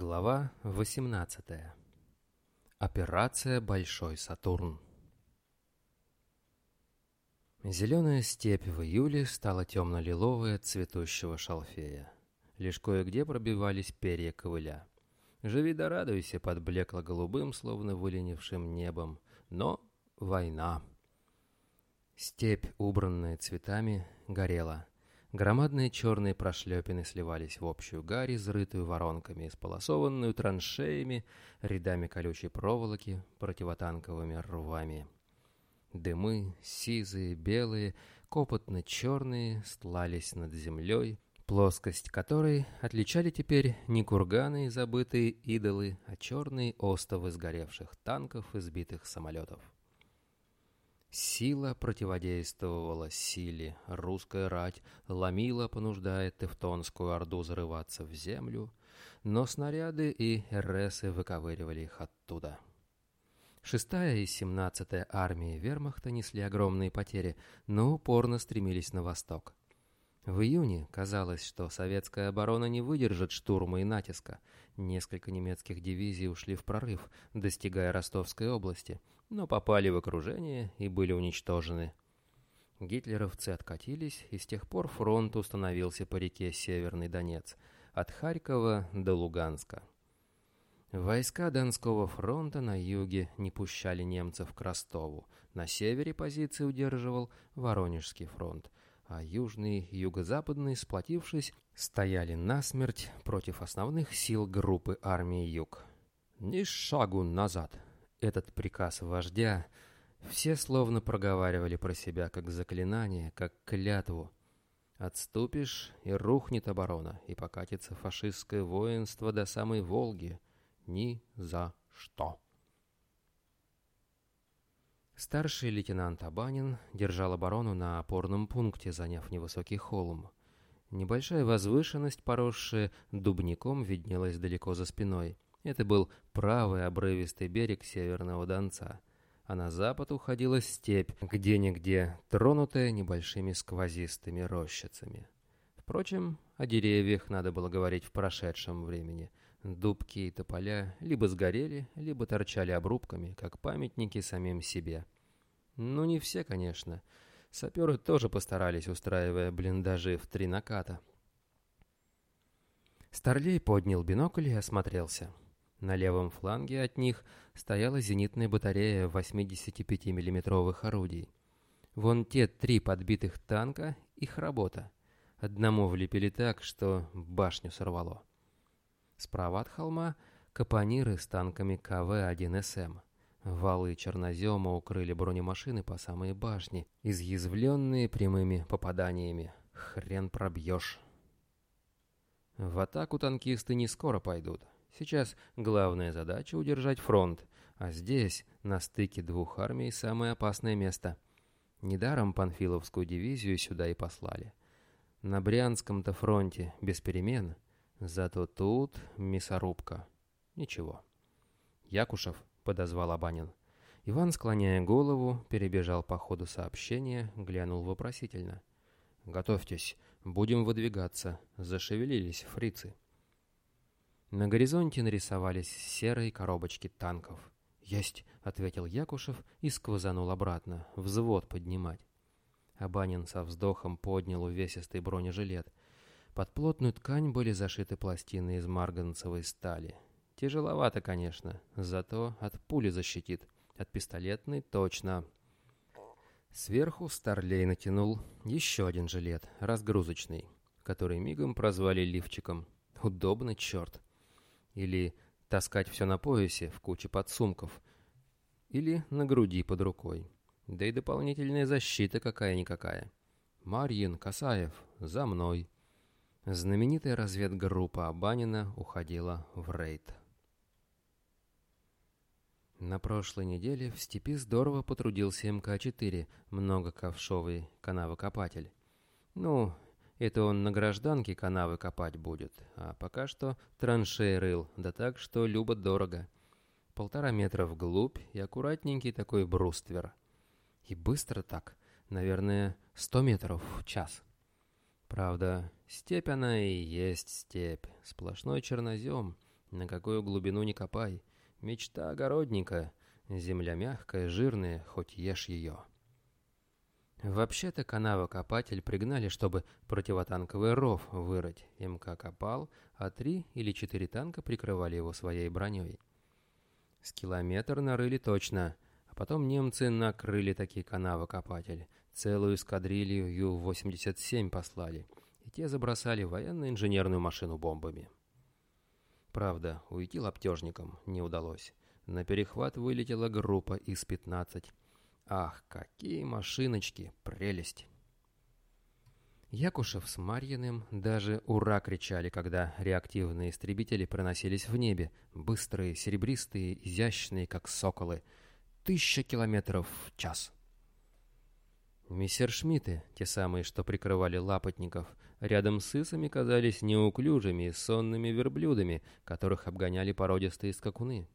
Глава 18. Операция «Большой Сатурн». Зеленая степь в июле стала темно-лиловой от цветущего шалфея. Лишь кое-где пробивались перья ковыля. Живи да радуйся под блекло-голубым, словно выленившим небом. Но война. Степь, убранная цветами, горела. Громадные черные прошлепины сливались в общую гарь, изрытую воронками, исполосованную траншеями, рядами колючей проволоки, противотанковыми рвами. Дымы, сизые, белые, копотно-черные, стлались над землей, плоскость которой отличали теперь не курганы и забытые идолы, а черные остовы сгоревших танков и сбитых самолетов. Сила противодействовала силе, русская рать ломила, понуждая Тевтонскую орду зарываться в землю, но снаряды и РСы выковыривали их оттуда. Шестая и семнадцатая армии вермахта несли огромные потери, но упорно стремились на восток. В июне казалось, что советская оборона не выдержит штурма и натиска. Несколько немецких дивизий ушли в прорыв, достигая Ростовской области, но попали в окружение и были уничтожены. Гитлеровцы откатились, и с тех пор фронт установился по реке Северный Донец, от Харькова до Луганска. Войска Донского фронта на юге не пущали немцев к Ростову, на севере позиции удерживал Воронежский фронт, а южный и юго-западный, сплотившись, стояли насмерть против основных сил группы армии Юг. «Ни шагу назад!» Этот приказ вождя все словно проговаривали про себя как заклинание, как клятву. Отступишь, и рухнет оборона, и покатится фашистское воинство до самой Волги. Ни за что. Старший лейтенант Абанин держал оборону на опорном пункте, заняв невысокий холм. Небольшая возвышенность, поросшая дубником, виднелась далеко за спиной — это был правый обрывистый берег Северного Донца, а на запад уходила степь, где-нигде тронутая небольшими сквозистыми рощицами. Впрочем, о деревьях надо было говорить в прошедшем времени. Дубки и тополя либо сгорели, либо торчали обрубками, как памятники самим себе. Ну, не все, конечно. Саперы тоже постарались, устраивая блиндажи в три наката. Старлей поднял бинокль и осмотрелся. На левом фланге от них стояла зенитная батарея 85 миллиметровых орудий. Вон те три подбитых танка — их работа. Одному влепили так, что башню сорвало. Справа от холма — капониры с танками КВ-1СМ. Валы чернозема укрыли бронемашины по самые башни, изъязвленные прямыми попаданиями. Хрен пробьешь. В атаку танкисты не скоро пойдут. Сейчас главная задача — удержать фронт, а здесь, на стыке двух армий, самое опасное место. Недаром Панфиловскую дивизию сюда и послали. На Брянском-то фронте без перемен, зато тут мясорубка. Ничего. «Якушев», — подозвал Абанин. Иван, склоняя голову, перебежал по ходу сообщения, глянул вопросительно. «Готовьтесь, будем выдвигаться», — зашевелились фрицы. На горизонте нарисовались серые коробочки танков. «Есть!» — ответил Якушев и сквозанул обратно, взвод поднимать. Абанин со вздохом поднял увесистый бронежилет. Под плотную ткань были зашиты пластины из марганцевой стали. Тяжеловато, конечно, зато от пули защитит. От пистолетной точно. Сверху Старлей натянул еще один жилет, разгрузочный, который мигом прозвали лифчиком. Удобно, черт. Или таскать все на поясе в куче подсумков. Или на груди под рукой. Да и дополнительная защита какая-никакая. Марьин, Касаев, за мной. Знаменитая разведгруппа Абанина уходила в рейд. На прошлой неделе в степи здорово потрудился МК-4, многоковшовый канавокопатель. Ну, это он на гражданке канавы копать будет, а пока что траншеи рыл, да так, что любо-дорого. Полтора метра вглубь и аккуратненький такой бруствер. И быстро так, наверное, сто метров в час. Правда, степь она и есть степь, сплошной чернозем, На какую глубину не копай. Мечта огородника. Земля мягкая, жирная, хоть ешь ее. Вообще-то канава-копатель пригнали, чтобы противотанковый ров вырыть. МК копал, а три или четыре танка прикрывали его своей броней. С километр нарыли точно, а потом немцы накрыли такие канавы-копатель. Целую эскадрилью Ю-87 послали, и те забросали военно-инженерную машину бомбами. Правда, уйти лаптежникам не удалось. На перехват вылетела группа из 15 Ах, какие машиночки, прелесть! Якушев с Марьиным даже «Ура!» кричали, когда реактивные истребители проносились в небе, быстрые, серебристые, изящные, как соколы. Тысяча километров в час. Мессершмитты, те самые, что прикрывали лапотников, рядом с исами казались неуклюжими сонными верблюдами, которых обгоняли породистые скакуны.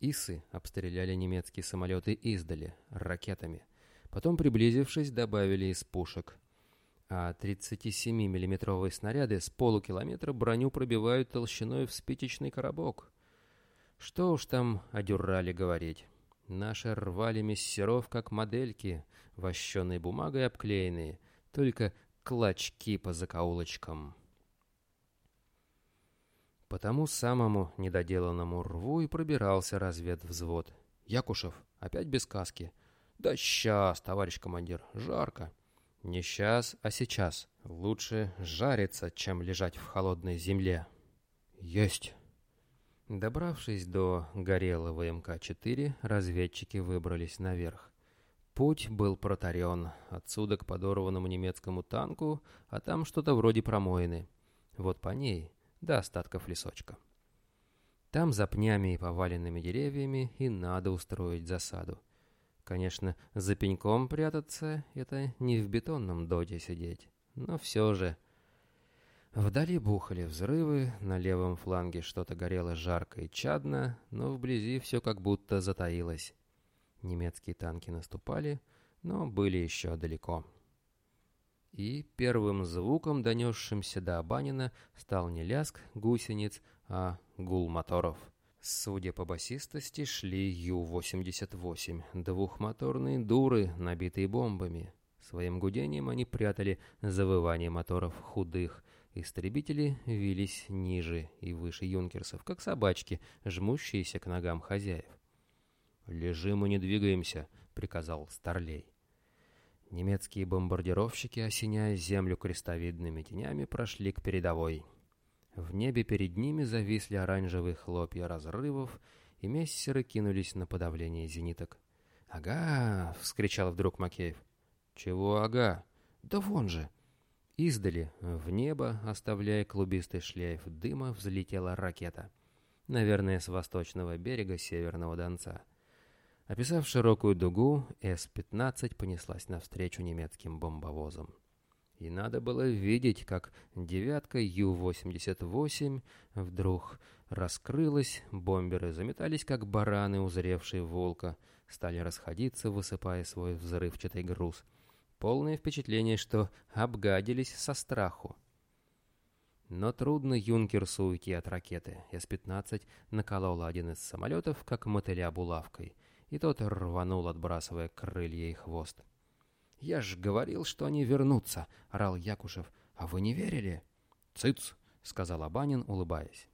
Исы обстреляли немецкие самолеты издали, ракетами. Потом, приблизившись, добавили из пушек. А 37 миллиметровые снаряды с полукилометра броню пробивают толщиной в спичечный коробок. Что уж там о дюрале говорить. Наши рвали мессеров, как модельки, вощеной бумагой обклеенные, только клочки по закоулочкам. По тому самому недоделанному рву и пробирался разведвзвод. Якушев, опять без каски. «Да сейчас, товарищ командир, жарко». «Не сейчас, а сейчас. Лучше жариться, чем лежать в холодной земле». «Есть». Добравшись до Горелого МК-4, разведчики выбрались наверх. Путь был протарен. Отсюда к подорванному немецкому танку, а там что-то вроде промоины. Вот по ней до остатков лесочка. Там за пнями и поваленными деревьями и надо устроить засаду. Конечно, за пеньком прятаться — это не в бетонном доте сидеть, но все же... Вдали бухали взрывы, на левом фланге что-то горело жарко и чадно, но вблизи все как будто затаилось. Немецкие танки наступали, но были еще далеко и первым звуком, донесшимся до Абанина, стал не ляск гусениц, а гул моторов. Судя по басистости, шли Ю-88, двухмоторные дуры, набитые бомбами. Своим гудением они прятали завывание моторов худых. Истребители вились ниже и выше юнкерсов, как собачки, жмущиеся к ногам хозяев. «Лежим и не двигаемся», — приказал Старлей. Немецкие бомбардировщики, осеняя землю крестовидными тенями, прошли к передовой. В небе перед ними зависли оранжевые хлопья разрывов, и мессеры кинулись на подавление зениток. «Ага!» — вскричал вдруг Макеев. «Чего ага? Да вон же!» Издали, в небо, оставляя клубистый шлейф дыма, взлетела ракета. Наверное, с восточного берега Северного Донца. Описав широкую дугу, С-15 понеслась навстречу немецким бомбовозам. И надо было видеть, как девятка Ю-88 вдруг раскрылась, бомберы заметались, как бараны, узревшие волка, стали расходиться, высыпая свой взрывчатый груз. Полное впечатление, что обгадились со страху. Но трудно юнкерсу уйти от ракеты. С-15 наколол один из самолетов, как мотыля булавкой — и тот рванул, отбрасывая крылья и хвост. «Я ж говорил, что они вернутся!» — орал Якушев. «А вы не верили?» «Цыц!» — сказал Абанин, улыбаясь.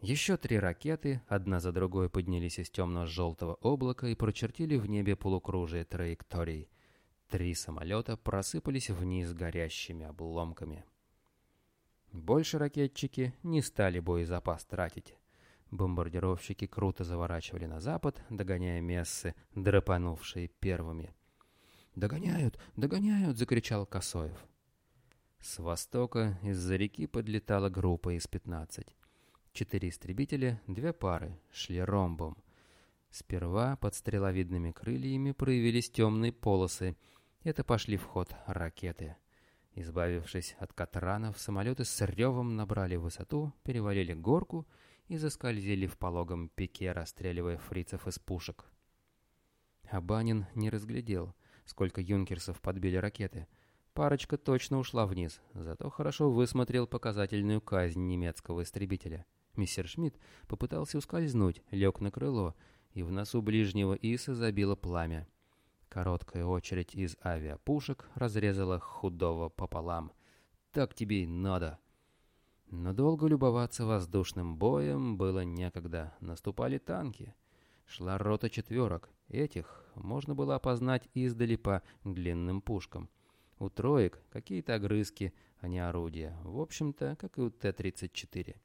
Еще три ракеты, одна за другой, поднялись из темно-желтого облака и прочертили в небе полукружие траекторий. Три самолета просыпались вниз горящими обломками. Больше ракетчики не стали боезапас тратить. Бомбардировщики круто заворачивали на запад, догоняя мессы, драпанувшие первыми. «Догоняют! Догоняют!» — закричал Косоев. С востока из-за реки подлетала группа из пятнадцать. Четыре истребителя, две пары, шли ромбом. Сперва под стреловидными крыльями проявились темные полосы. Это пошли в ход ракеты. Избавившись от катранов, самолеты с ревом набрали высоту, перевалили горку — и заскользили в пологом пике, расстреливая фрицев из пушек. Абанин не разглядел, сколько юнкерсов подбили ракеты. Парочка точно ушла вниз, зато хорошо высмотрел показательную казнь немецкого истребителя. Мистер Шмидт попытался ускользнуть, лег на крыло, и в носу ближнего Иса забило пламя. Короткая очередь из авиапушек разрезала худого пополам. «Так тебе и надо!» Но долго любоваться воздушным боем было некогда. Наступали танки. Шла рота четверок. Этих можно было опознать издали по длинным пушкам. У троек какие-то огрызки, а не орудия. В общем-то, как и у Т-34.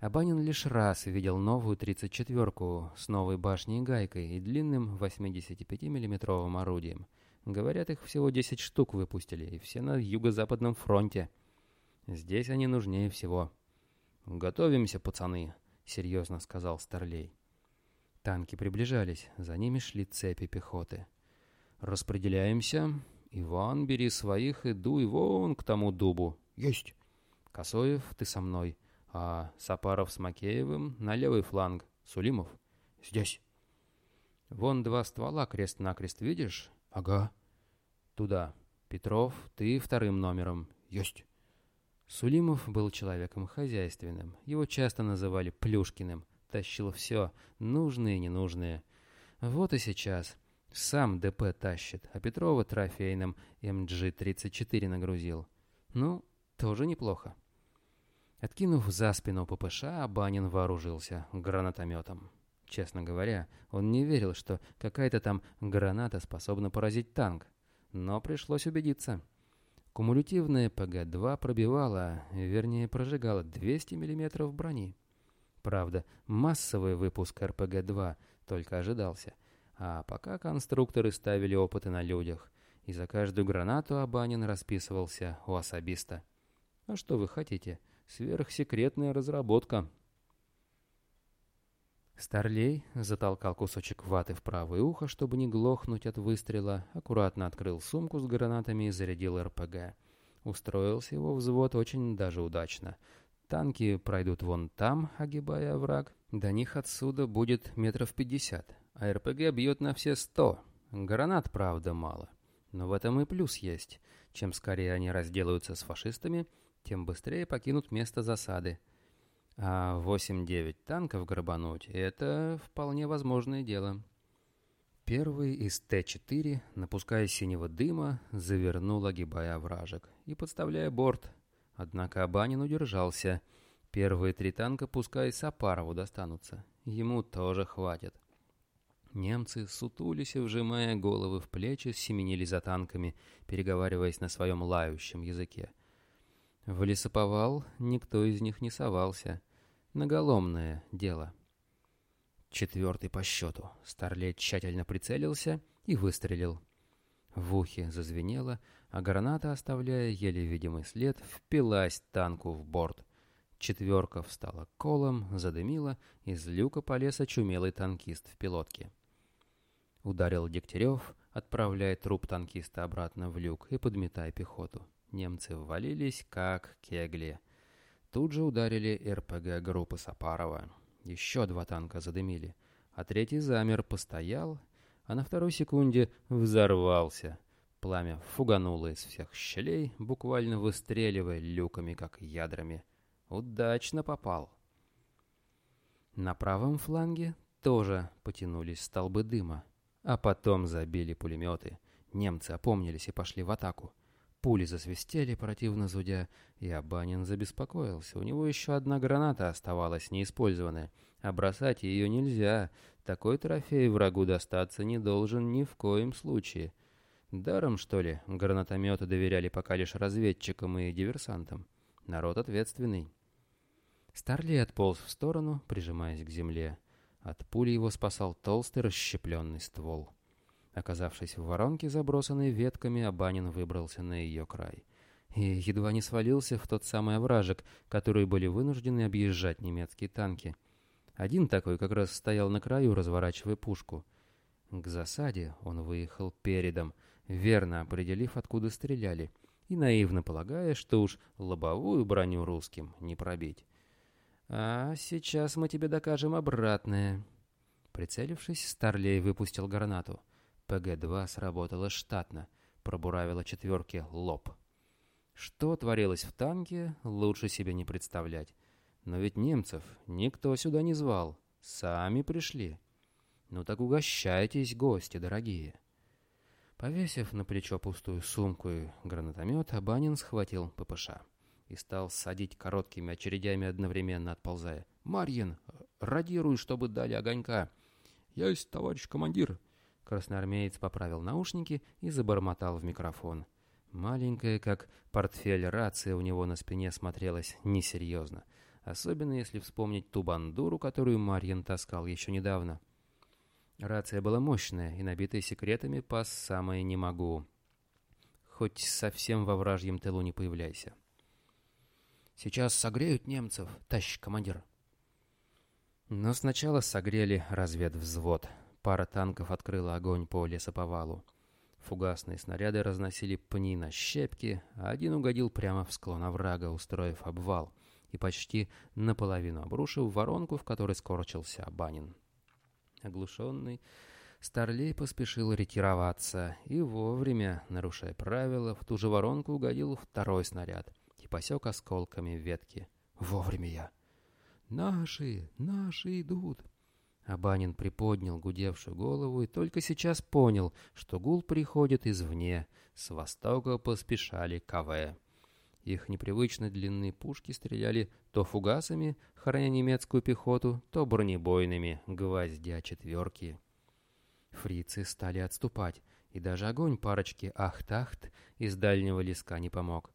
Абанин лишь раз видел новую 34-ку с новой башней и гайкой и длинным 85 миллиметровым орудием. Говорят, их всего 10 штук выпустили, и все на юго-западном фронте. Здесь они нужнее всего. «Готовимся, пацаны», — серьезно сказал Старлей. Танки приближались, за ними шли цепи пехоты. «Распределяемся. Иван, бери своих и дуй вон к тому дубу». «Есть». «Косоев, ты со мной» а Сапаров с Макеевым на левый фланг. Сулимов? Здесь. Вон два ствола крест-накрест, видишь? Ага. Туда. Петров, ты вторым номером. Есть. Сулимов был человеком хозяйственным. Его часто называли Плюшкиным. Тащил все, нужное и ненужное. Вот и сейчас. Сам ДП тащит, а Петрова трофейным МГ-34 нагрузил. Ну, тоже неплохо. Откинув за спину ППШ, Банин вооружился гранатометом. Честно говоря, он не верил, что какая-то там граната способна поразить танк. Но пришлось убедиться. Кумулятивная ПГ-2 пробивала, вернее прожигала 200 мм брони. Правда, массовый выпуск РПГ-2 только ожидался. А пока конструкторы ставили опыты на людях, и за каждую гранату Абанин расписывался у особиста. А что вы хотите? Сверхсекретная разработка. Старлей затолкал кусочек ваты в правое ухо, чтобы не глохнуть от выстрела, аккуратно открыл сумку с гранатами и зарядил РПГ. Устроился его взвод очень даже удачно. Танки пройдут вон там, огибая враг. До них отсюда будет метров пятьдесят, а РПГ бьет на все сто. Гранат, правда, мало. Но в этом и плюс есть. Чем скорее они разделаются с фашистами, тем быстрее покинут место засады. А 8-9 танков грабануть — это вполне возможное дело. Первый из Т-4, напуская синего дыма, завернул, огибая вражек и подставляя борт. Однако Абанин удержался. Первые три танка пускай Сапарову достанутся. Ему тоже хватит. Немцы, сутулись и вжимая головы в плечи, семенили за танками, переговариваясь на своем лающем языке. В лесоповал никто из них не совался. Наголомное дело. Четвертый по счету. Старлей тщательно прицелился и выстрелил. В ухе зазвенело, а граната, оставляя еле видимый след, впилась танку в борт. Четверка встала колом, задымила, из люка полез очумелый танкист в пилотке. Ударил Дегтярев, отправляя труп танкиста обратно в люк и подметая пехоту. Немцы ввалились, как кегли. Тут же ударили РПГ группы Сапарова. Еще два танка задымили, а третий замер, постоял, а на второй секунде взорвался. Пламя фугануло из всех щелей, буквально выстреливая люками, как ядрами. Удачно попал. На правом фланге тоже потянулись столбы дыма, а потом забили пулеметы. Немцы опомнились и пошли в атаку. Пули засвистели, противно зудя, и Абанин забеспокоился. У него еще одна граната оставалась неиспользованная, а бросать ее нельзя. Такой трофей врагу достаться не должен ни в коем случае. Даром, что ли, гранатометы доверяли пока лишь разведчикам и диверсантам. Народ ответственный. Старли отполз в сторону, прижимаясь к земле. От пули его спасал толстый расщепленный ствол. Оказавшись в воронке, забросанной ветками, Абанин выбрался на ее край. И едва не свалился в тот самый овражек, который были вынуждены объезжать немецкие танки. Один такой как раз стоял на краю, разворачивая пушку. К засаде он выехал передом, верно определив, откуда стреляли, и наивно полагая, что уж лобовую броню русским не пробить. «А сейчас мы тебе докажем обратное». Прицелившись, Старлей выпустил гранату. ПГ-2 сработала штатно, пробуравила четверки лоб. Что творилось в танке, лучше себе не представлять. Но ведь немцев никто сюда не звал. Сами пришли. Ну так угощайтесь, гости дорогие. Повесив на плечо пустую сумку и гранатомет, Абанин схватил ППШ и стал садить короткими очередями одновременно отползая. «Марьин, радируй, чтобы дали огонька!» «Есть, товарищ командир!» Красноармеец поправил наушники и забормотал в микрофон. Маленькая, как портфель рация у него на спине смотрелась несерьезно. Особенно если вспомнить ту бандуру, которую Марьин таскал еще недавно. Рация была мощная и набитая секретами по самое не могу. Хоть совсем во вражьем тылу не появляйся. «Сейчас согреют немцев, тащ, командир!» Но сначала согрели разведвзвод. Пара танков открыла огонь по лесоповалу. Фугасные снаряды разносили пни на щепки, а один угодил прямо в склон оврага, устроив обвал, и почти наполовину обрушив воронку, в которой скорчился Абанин. Оглушенный, Старлей поспешил ретироваться, и вовремя, нарушая правила, в ту же воронку угодил второй снаряд и посек осколками ветки. Вовремя я. «Наши! Наши идут!» Абанин приподнял гудевшую голову и только сейчас понял, что гул приходит извне. С востока поспешали КВ. Их непривычно длинные пушки стреляли то фугасами, храня немецкую пехоту, то бронебойными, гвоздя четверки. Фрицы стали отступать, и даже огонь парочки «Ахтахт» из дальнего леска не помог.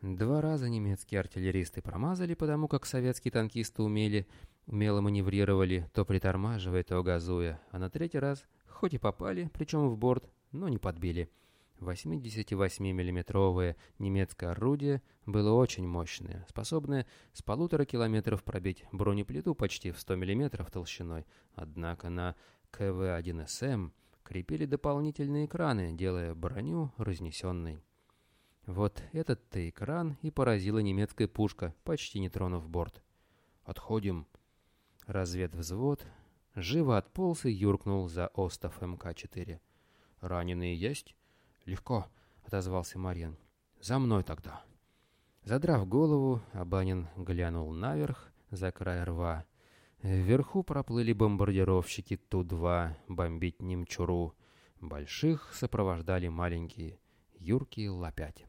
Два раза немецкие артиллеристы промазали, потому как советские танкисты умели, умело маневрировали, то притормаживая, то газуя, а на третий раз, хоть и попали, причем в борт, но не подбили. 88-миллиметровое немецкое орудие было очень мощное, способное с полутора километров пробить бронеплиту почти в 100 миллиметров толщиной. Однако на КВ-1СМ крепили дополнительные экраны, делая броню разнесенной. Вот этот-то экран и поразила немецкая пушка, почти не тронув борт. «Отходим!» Разведвзвод живо отполз и юркнул за остов МК-4. «Раненые есть?» «Легко», — отозвался Марьян. «За мной тогда». Задрав голову, Абанин глянул наверх, за край рва. Вверху проплыли бомбардировщики Ту-2 бомбить Немчуру. Больших сопровождали маленькие, юркие Ла-5.